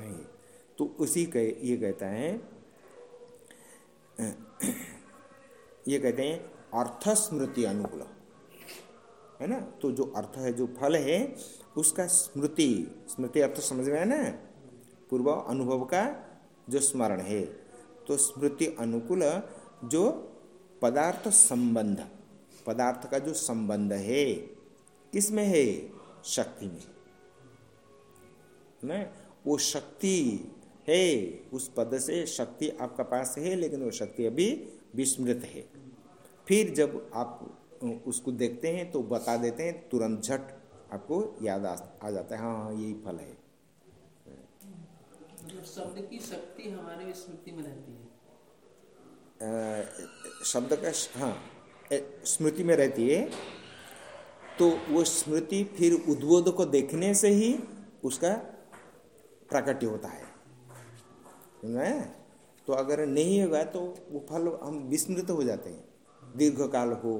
नहीं तो उसी के ये कहता है ये कहते हैं अर्थ स्मृति अनुकूल। है ना? तो जो अर्थ है, जो फल है, उसका स्मृति स्मृति अर्थ समझ में है ना? पूर्व अनुभव का जो स्मरण है तो स्मृति अनुकूल जो पदार्थ संबंध पदार्थ का जो संबंध है किसमें है? शक्ति में। ना वो शक्ति है उस पद से शक्ति आपका पास है लेकिन वो शक्ति अभी विस्मृत है। फिर जब आप उसको देखते हैं तो बता देते हैं तुरंत झट आपको याद आ, आ जाता है हाँ हाँ यही फल है। शब्द की शक्ति हमारे स्मृति में रहती है। शब्द का हाँ स्मृति में रहती है। तो वो स्मृति फिर उद्बोध को देखने से ही उसका प्राकट्य होता है। में? तो अगर नहीं होगा तो वो फल हम विस्मृत हो जाते हैं। दीर्घ काल हो,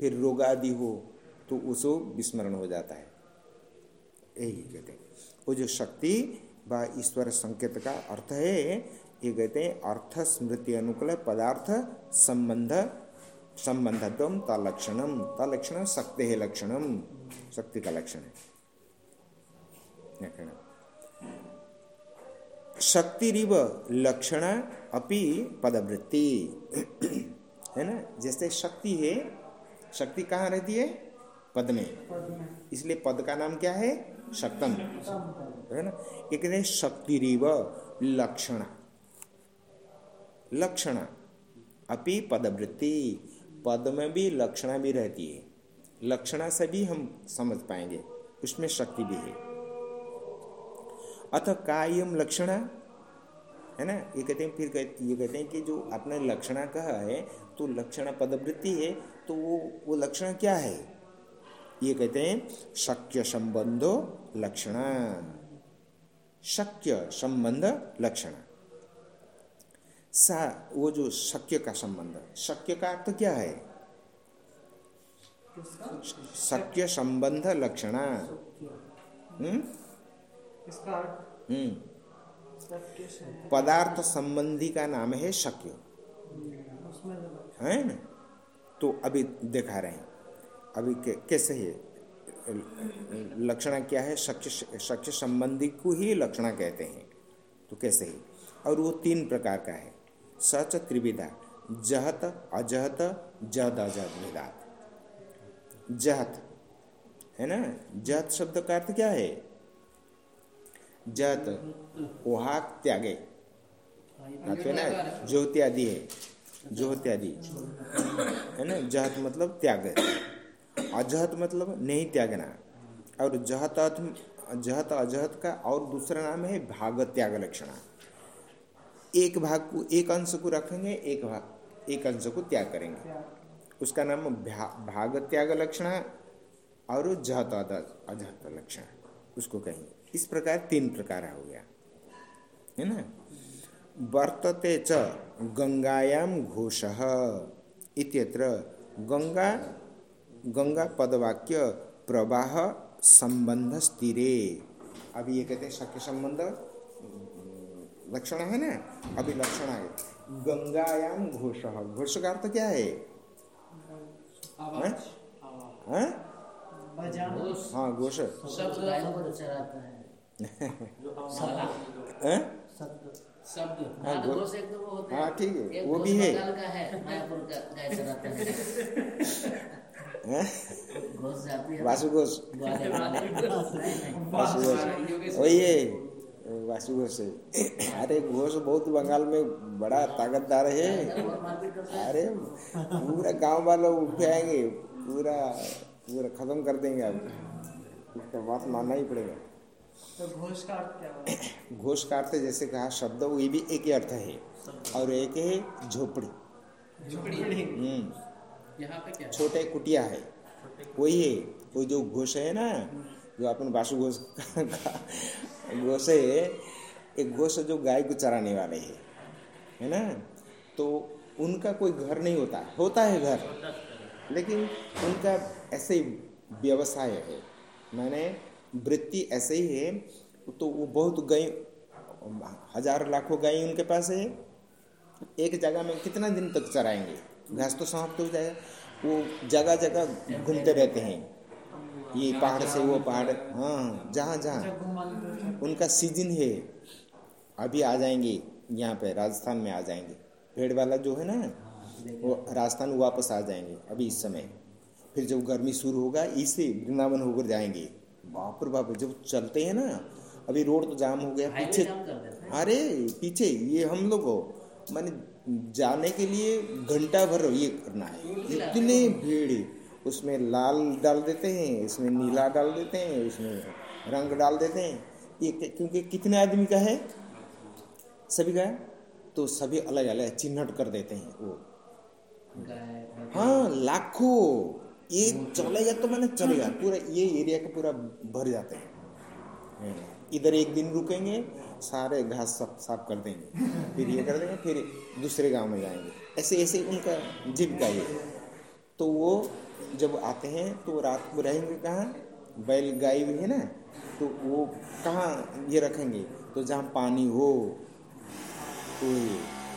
फिर रोग आदि हो तो उसको विस्मरण हो जाता है। यही कहते हैं। वो जो शक्ति व ईश्वर संकेत का अर्थ है ये कहते हैं अर्थ स्मृति अनुकूल पदार्थ संबंध संबंधत्व तलक्षणम तलक्षण शक्ति है लक्षणम शक्ति का लक्षण है। शक्तिरिव लक्षण अपि पदवृत्ति। है ना? जैसे शक्ति है शक्ति कहाँ रहती है? पद में। इसलिए पद का नाम क्या है? शक्तम। है ना? एक कहते हैं शक्तिरिव लक्षण। लक्षण। अपि पदवृत्ति। पद में भी लक्षणा भी रहती है। लक्षणा से भी हम समझ पाएँगे। उसमें शक्ति भी है। अथ कायम लक्षणा। है ना? ये कहते हैं, फिर ये कहते हैं कि जो आपने लक्षणा कहा है तो लक्षणा पदवृत्ति है तो वो वो लक्षण क्या है? ये कहते हैं, शक्य संबंधो लक्षण शक्य संबंध लक्षण। सा, वो जो शक्य का संबंध, शक्य का अर्थ क्या है? शक्य संबंध लक्षणा। हम्म? हम्म। पदार्थ संबंधी का नाम है शक्य। है ना? तो अभी दिखा रहे हैं। अभी कैसे है? लक्षणा क्या है? शक्य शक्य संबंधी को ही लक्षणा कहते हैं। तो कैसे है? और वो तीन प्रकार का है। सच त्रिविधा, जहत, अजहत, जद अजहत विदात जहत, है ना? जहत शब्द का अर्थ क्या है? जहत वाहक त्यागे। ना? ज्योति आदि है। ज्योति आदि। है ना? जहत मतलब त्याग। अजहत मतलब नहीं त्यागना। और जहत जहत अजहत का और दूसरा नाम है भाग त्याग लक्षण। एक भाग को एक अंश को रखेंगे, एक भाग एक अंश को त्याग करेंगे। उसका नाम भाग त्याग लक्षण और जहत अजहत लक्षण, उसको कहेंगे। इस प्रकार तीन प्रकार हो गया। है ना? वर्तते च गंगायाम घोष इत्यत्र गंगा गंगा पदवाक्य प्रवाह संबंध स्थिरे। अभी ये कहते हैं शक्य संबंध। लक्षण है ना? अभी लक्षण है। गंगायाम घोष। घोष का अर्थ क्या है? आवाज़। घोष। हाँ घोष। शब्द। है एक तो वो होते हाँ, ठीक है, वो भी है। बंगाल का है मायापुर का गाय चराता है। हैं? घोष जाती है। वासु घोष ग्वाले वाले। नहीं, नहीं। वासु घोष वही है वासु घोष है। अरे घोष बहुत बंगाल में बड़ा ताकतदार है। है अरे पूरा गाँव वालों उठ आएँगे पूरा पूरा खत्म कर देंगे आप उसका बात मानना ही पड़ेगा। तो घोष का अर्थ क्या होगा घोष का अर्थ जैसे कहा शब्द वो ये भी एक ही अर्थ है। और एक है झोपड़ी। झुपड़ी। हम्म। यहाँ पे क्या? है? छोटे कुटिया। है वही है। वो जो घोष है ना जो अपन वासु घोष घोष है एक घोष जो गाय को चराने वाले है। है ना? तो उनका कोई घर नहीं होता। होता है घर। लेकिन उनका ऐसे ही व्यवसाय है। मैंने वृत्ति ऐसे ही है तो वो बहुत गाय हज़ार लाखों गाय उनके पास है। एक जगह में कितना दिन तक चराएँगे? घास तो समाप्त हो जाएगा। वो जगह जगह घूमते रहते हैं। ये पहाड़ से वो पहाड़ हाँ जहाँ जहाँ। उनका सीज़न है। अभी आ जाएँगे, यहाँ पे राजस्थान में आ जाएँगे। पेड़ वाला जो है ना, वो राजस्थान वापस आ जाएँगे अभी इस समय। फिर जब गर्मी शुरू होगा, इसे वृंदावन होकर जाएँगे। बाप रे बाप जब चलते हैं ना अभी रोड तो जाम हो गया पीछे अरे पीछे ये हम लोग माने जाने के लिए घंटा भर ये करना है। इतने भीड़ उसमें लाल डाल देते हैं इसमें नीला डाल देते हैं उसमें रंग डाल देते हैं। ये क्योंकि कितने आदमी का है? सभी का तो सभी अलग अलग चिन्हट कर देते हैं वो। हाँ लाखों। ये चलेगा तो मैंने चलेगा पूरा ये एरिया का पूरा भर जाते हैं। हम्म, इधर एक दिन रुकेंगे सारे घास सब साफ़ कर देंगे फिर ये कर देंगे फिर दूसरे गाँव में जाएँगे। ऐसे ऐसे उनका जीविका ये। तो वो जब आते हैं तो रात को रहेंगे कहाँ? बैल गाय भी है ना? तो वो कहाँ ये रखेंगे? तो जहाँ पानी हो तो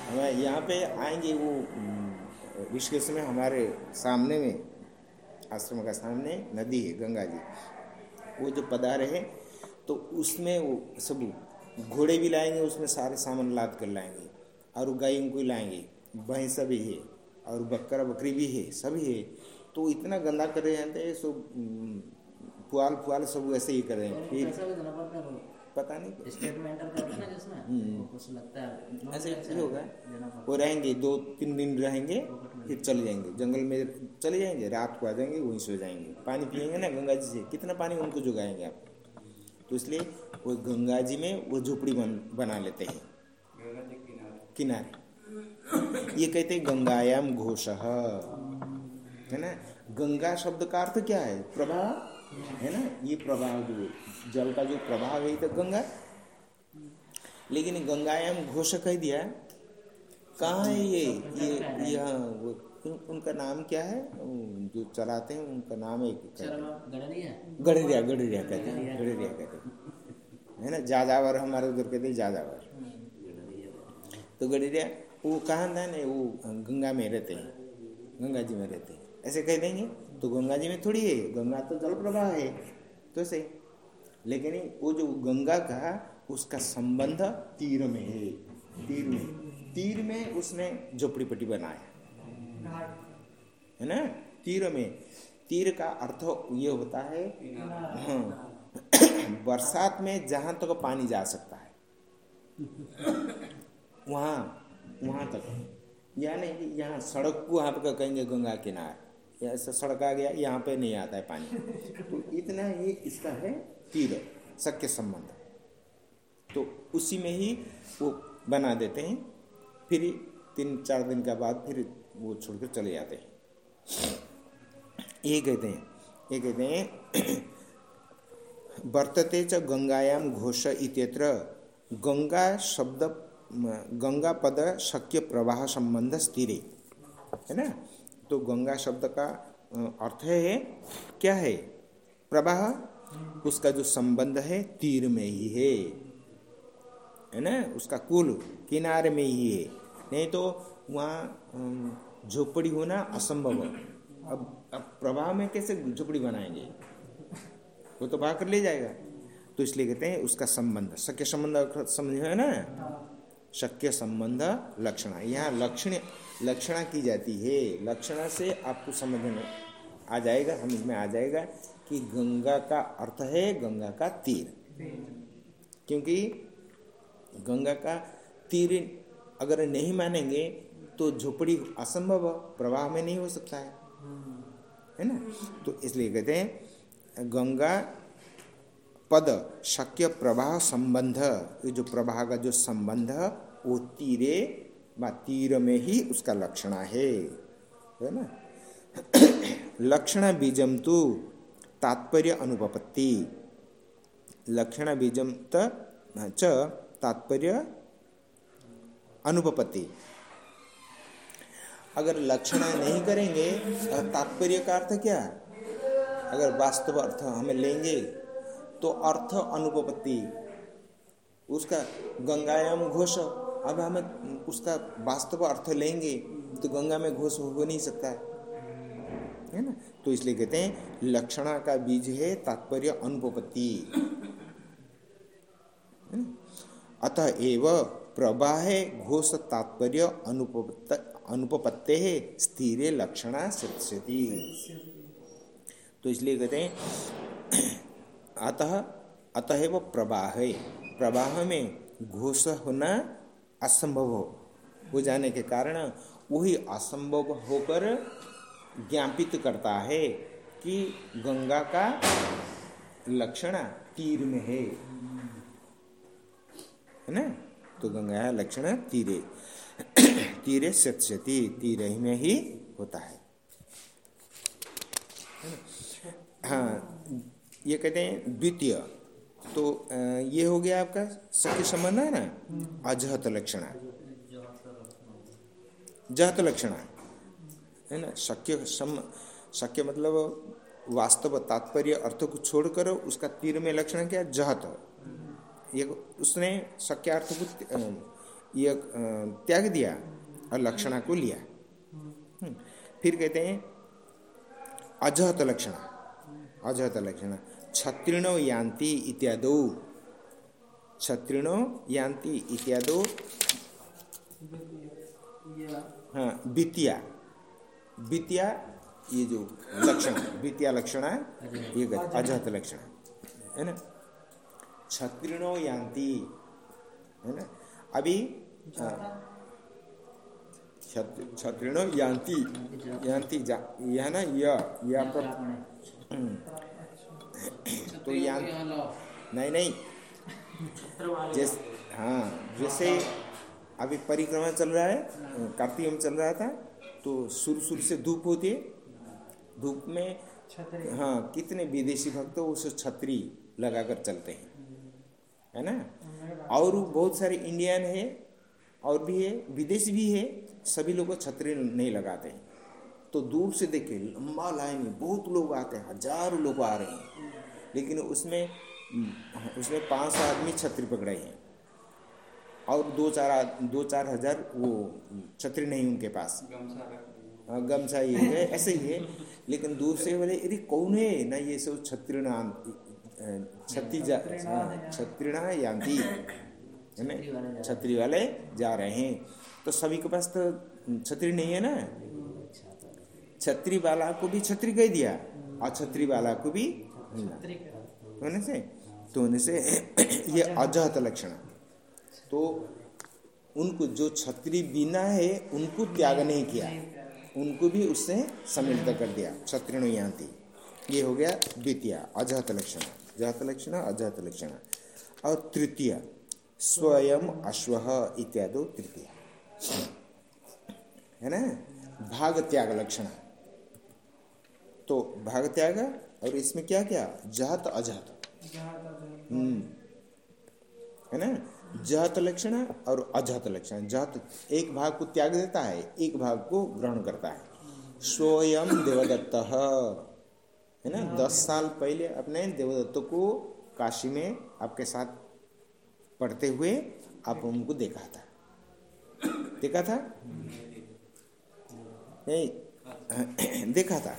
हमें यहाँ पे आएँगे वो हम्म, ऋषिकेश में हमारे सामने में। आश्रम का सामने नदी है गंगा जी। वो जो पधारे हैं तो उसमें वो सब घोड़े भी लाएँगे उसमें सारे सामान लाद कर लाएँगे और गाय उनको लाएँगे। भैंसा भी है और बकरा बकरी भी है सभी है तो इतना गंदा कर रहे हैं सो हम्म, पुआल पुआल सब वैसे ही कर रहे हैं। फिर वो पता नहीं। स्टेट में एंटर करते हैं ना जिसमें वो कुछ लगता है। ऐसे अच्छा ही। होगा। वो रहेंगे दो तीन दिन रहेंगे। फिर चले जाएँगे। जंगल में चले जाएँगे, रात को आ जाएँगे, वहीं सो जाएँगे। पानी पिएँगे ना गंगा जी से। कितना पानी उनको जुगाएँगे आप? तो इसलिए वो गंगा जी में वो झोपड़ी बन, बना लेते हैं। किनारे। ये कहते हैं गंगायाम घोष। है ना? गंगा शब्द का अर्थ क्या है? प्रभाव है ना? ये प्रभाव जो जल का जो प्रभाव है तो गंगा। लेकिन गंगायाम घोष कह दिया। कहाँ है ये? ये यहाँ वो उन- उनका नाम क्या है? जो चलाते हैं उनका नाम है। शर्मा गड़रिया? गडरिया गडरिया कहते हैं गडरिया। कहते हैं। है ना? जाजावर हमारे उधर कहते हैं जाजावर। तो गडरिया वो कहाँ था ना? वो गंगा में रहते हैं। गंगा जी में रहते हैं। ऐसे कह देंगे तो गंगा जी में थोड़ी है। गंगा तो जल प्रवाह है। तो ऐसे लेकिन वो जो गंगा का उसका संबंध तीर में है। तीर में। तीर में उसने झोपड़ी पट्टी बनाया है ना? तीर में। तीर का अर्थ ये होता है हाँ बरसात में जहाँ तक तो पानी जा सकता है, वहाँ वहाँ तक। या नहीं यहाँ सड़क को वहाँ पे कहेंगे, गंगा किनारे। ऐसा सड़क आ गया, यहाँ पे नहीं आता है पानी। तो इतना ही इसका है तीर, सख्य संबंध। तो उसी में ही वो बना देते हैं। फिर तीन चार दिन के बाद फिर वो छोड़कर चले जाते हैं। ये कहते हैं, ये कहते हैं, वर्तते च गंगायाम घोष इत्यत्र गंगा शब्द, गंगा पद शक्य प्रवाह संबंध स्थिरे। है ना? तो गंगा शब्द का अर्थ है, क्या है? प्रवाह, उसका जो संबंध है तीर में ही है। है ना? उसका कुल किनारे में ही है। नहीं तो वहाँ झोपड़ी होना असंभव है। अब अब प्रवाह में कैसे झोपड़ी बनाएँगे? वो तो भाग कर ले जाएगा। तो इसलिए कहते हैं उसका संबंध। शक्य संबंध समझ है ना? शक्य संबंध लक्षणा। यहाँ लक्षण, लक्षणा की जाती है। लक्षणा से आपको समझ में आ जाएगा, समझ में आ जाएगा कि गंगा का अर्थ है गंगा का तीर। क्योंकि गंगा का तीर अगर नहीं मानेंगे तो झोपड़ी असंभव प्रवाह में नहीं हो सकता है। है ना? तो इसलिए कहते हैं, गंगा पद शक्य प्रवाह संबंध, ये जो प्रवाह का जो संबंध, वो तीरे व तीर में ही उसका लक्षण है। है ना? लक्षण बीजम तो तात्पर्य अनुपपत्ति। लक्षण बीजम तात्पर्य अनुपपत्ति। अगर लक्षण नहीं करेंगे तात्पर्य का अर्थ क्या? अगर वास्तव अर्थ हमें लेंगे तो अर्थ अनुपपत्ति। उसका गंगायाम घोष, अब हमें उसका वास्तव अर्थ लेंगे तो गंगा में घोष हो नहीं सकता। है है ना? तो इसलिए कहते हैं, लक्षणा का बीज है तात्पर्य अनुपपत्ति। अतः एव प्रवाहे घोष तात्पर्य अनुपपत्ते है स्थिरे लक्षणा सत्स्यति तो इसलिए कहते हैं, अतः अतः वो प्रवाह है प्रवाह में घोष होना असंभव हो। हो जाने के कारण वही असंभव होकर ज्ञापित करता है कि गंगा का लक्षण तीर में है। है ना? तो गंगा का लक्षण तीरे। तीरे सत्स्यति तीर ही में ही होता है। हाँ ये कहते हैं द्वितीय। तो ये हो गया आपका सत्य संबंध है ना? अजहत लक्षण जहत लक्षण है। ना? शक्य सम शक्य मतलब वास्तव, तात्पर्य, अर्थ को छोड़कर उसका तीर में लक्षण क्या? जहत। ये उसने शक्य को ये त्याग दिया और लक्षणा को लिया। हम्म, फिर कहते हैं अजहत लक्षण अजहत लक्षण छत्रिणो यान्ति इत्यादो छत्रिणो यान्ति इत्यादो हाँ वित्या वित्या ये जो लक्षण वित्या लक्षण है ये अजहत लक्षण है ना? छत्रिणो यान्ति। है ना? अभी हाँ, छत्र- छत्रिणो यान्ति। यान्ति जा यह ना यह यह आपका तो यां यहाँ लाओ नहीं नहीं। जैसे हाँ जैसे अभी परिक्रमा चल रहा है कार्तिक में चल रहा था तो सुर शुरू से धूप होती है। धूप में छतरी हाँ कितने विदेशी भक्त उस छतरी लगाकर चलते हैं। है ना? और बहुत सारे इंडियन है और भी है विदेश भी है सभी लोग छतरी नहीं लगाते हैं। तो दूर से देखे लंबा लाइन है बहुत लोग आते हैं हज़ारों लोग आ रहे हैं। लेकिन उसमें उसमें पाँच सौ आदमी छतरी पकड़े हैं। और दो चार दो चार हज़ार वो छतरी नहीं उनके पास। हाँ, गमछा ये है ऐसे ही है। लेकिन दूर से बोले अरे कौन है? ना ये सब छत्रिणा छत्ती जा हाँ, छत्रिणा यांति है ना? छतरी वाले जा रहे हैं। तो सभी के पास तो छतरी नहीं है ना? छतरी वाला को भी छतरी कह दिया और छतरी वाला को भी होने से तो होने से ये अजहत लक्षण तो उनको जो छतरी बिना है उनको त्याग नहीं किया। उनको भी उससे सम्मिलित कर दिया। छत्रिण यांति ये हो गया द्वितीय अजहत लक्षण। जहत लक्षण अजहत लक्षण। और तृतीय, स्वयं अश्व इत्यादि तृतीय। है ना? भाग त्याग लक्षण। तो भाग त्याग और इसमें क्या क्या? जहत, अजहत। हम्म। है ना? जहत लक्षण और अजहत लक्षण। जहत एक भाग को त्याग देता है, एक भाग को ग्रहण करता है। स्वयं देवदत्त। है ना? दस साल पहले अपने देवदत्त को काशी में आपके साथ पढ़ते हुए आप उनको देखा था। देखा था? नहीं देखा था।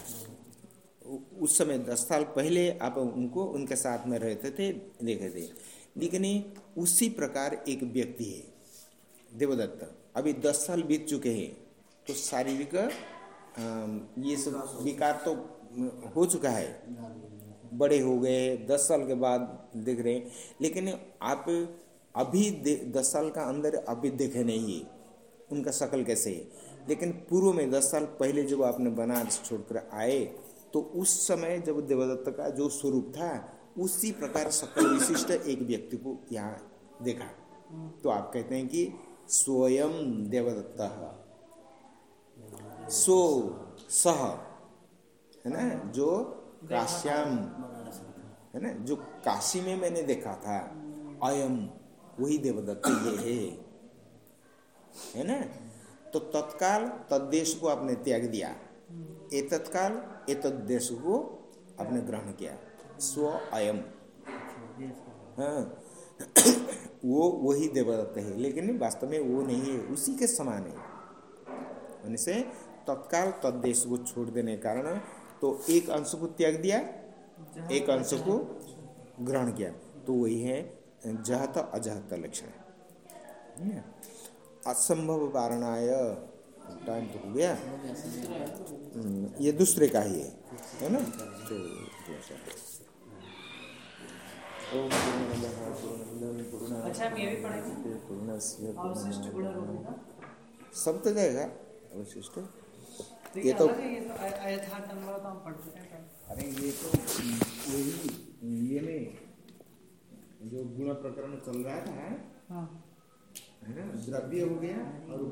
उस समय दस साल पहले आप उनको उनके साथ में रहते थे देखे थे। लेकिन उसी प्रकार एक व्यक्ति है देवदत्त। अभी दस साल बीत चुके हैं तो शारीरिक ये सब विकार तो हो चुका है। बड़े हो गए, दस साल के बाद देख रहे हैं। लेकिन आप अभी दस साल का अंदर अभी देखे नहीं उनका शकल कैसे है? लेकिन पूर्व में दस साल पहले जब आपने बनारस छोड़कर आए तो उस समय जब देवदत्त का जो स्वरूप था, उसी प्रकार सकल विशिष्ट एक व्यक्ति को यहाँ देखा। तो आप कहते हैं कि स्वयं देवदत्त। सो सह। है ना जो काश्याम है ना जो काशी में मैंने देखा था अयम वही देवदत्त ये है। है ना? तो तत्काल तद्देश को आपने त्याग दिया। ए तत्काल ए तद्देश को आपने ग्रहण किया। स्व अयम। हाँ। वो वही देवदत्त है। लेकिन वास्तव में वो नहीं है उसी के समान है। होने से तत्काल तद्देश को छोड़ देने के कारण तो एक अंश को त्याग दिया एक अंश को ग्रहण किया। तो वही है जहत अजहत लक्षण। असंभव वारणाय। टाइम तो हो गया। हम्म, ये दूसरे का ही है है ना? तो ओम अच्छा का सब तो जाएगा अवशिष्ट। ये तो- तो तो अरे ये तो वही ये में जो गुण प्रकरण चल रहा था हाँ। है ना? द्रव्य हो गया और